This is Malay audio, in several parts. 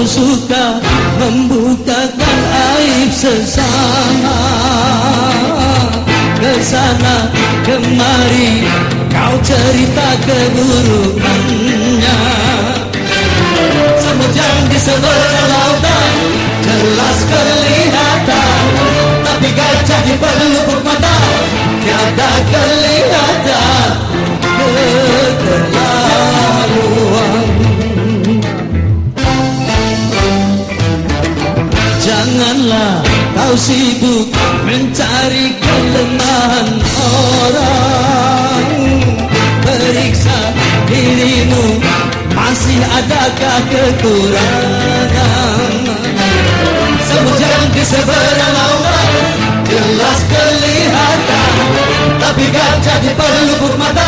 Kau suka membukakan aib sesama. Kesana kemari kau cerita keburukannya. Semujang di seberang lautan Janganlah kau sibuk mencari kelemahan orang. Periksa dirimu masih adakah kekurangan? Semujang di seberang lautan jelas kelihatan. Tapi gajah di pelupuk mata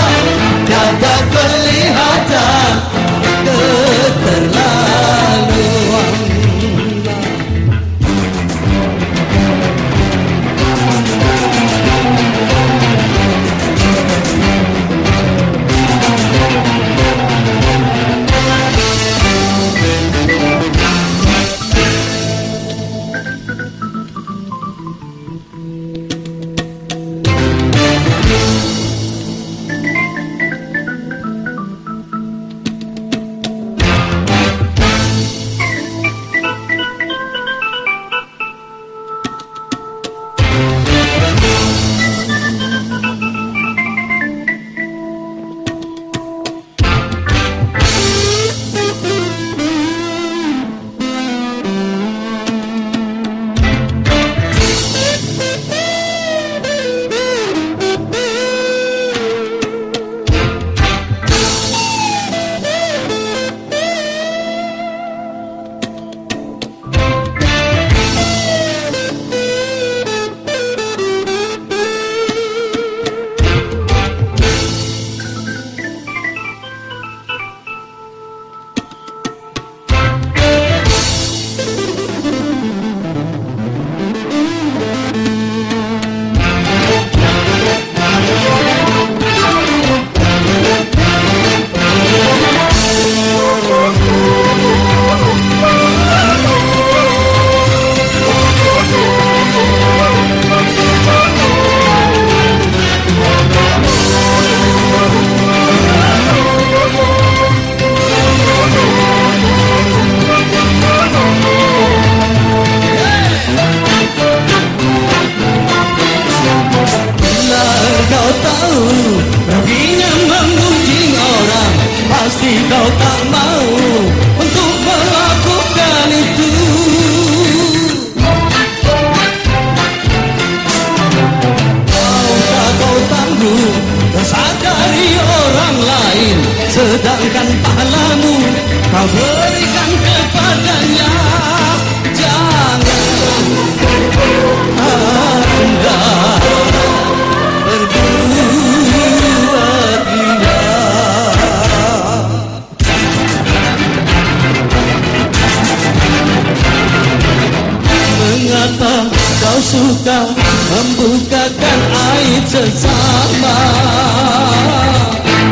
suka membukakan aib sesama.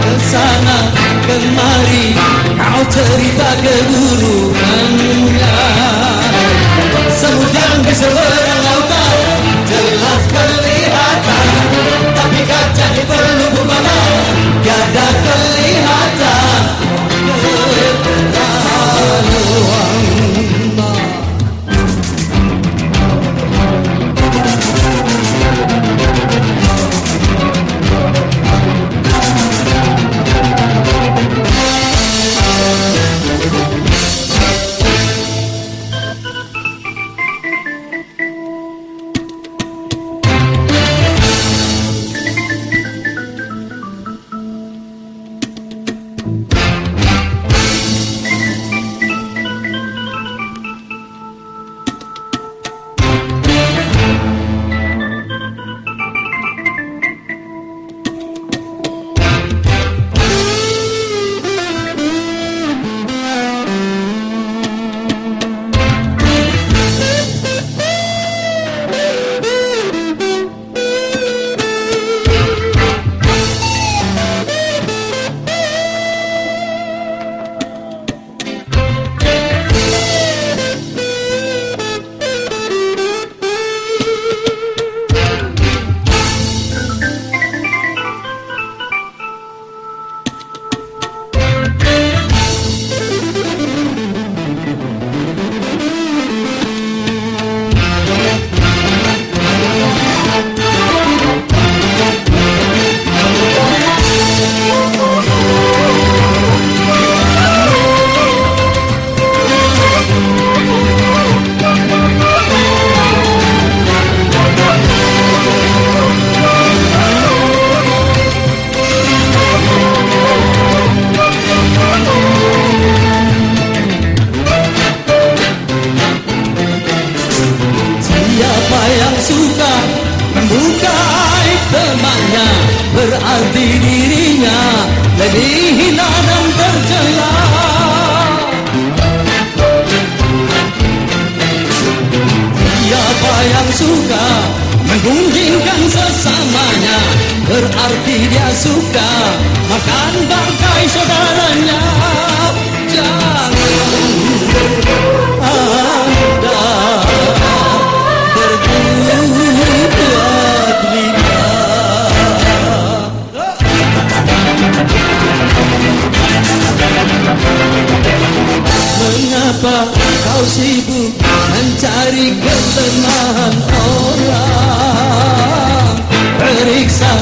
Kesana kemari kau cerita keburukannya Berarti dirinya lebih hina dan tercela. Siapa yang suka menggunjingkan sesamanya Berarti dia suka makan bangkai saudaranya. Jangan sibuk mencari ketenangan orang. Periksa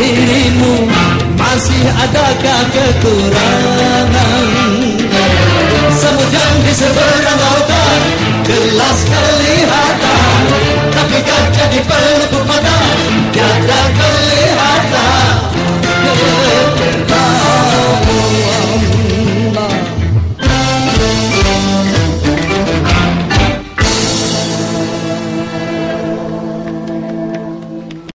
dirimu masih adakah kekurangan? Semujan di seberang lautan jelas kelihatan. Tapi kaca di penutup mata tiada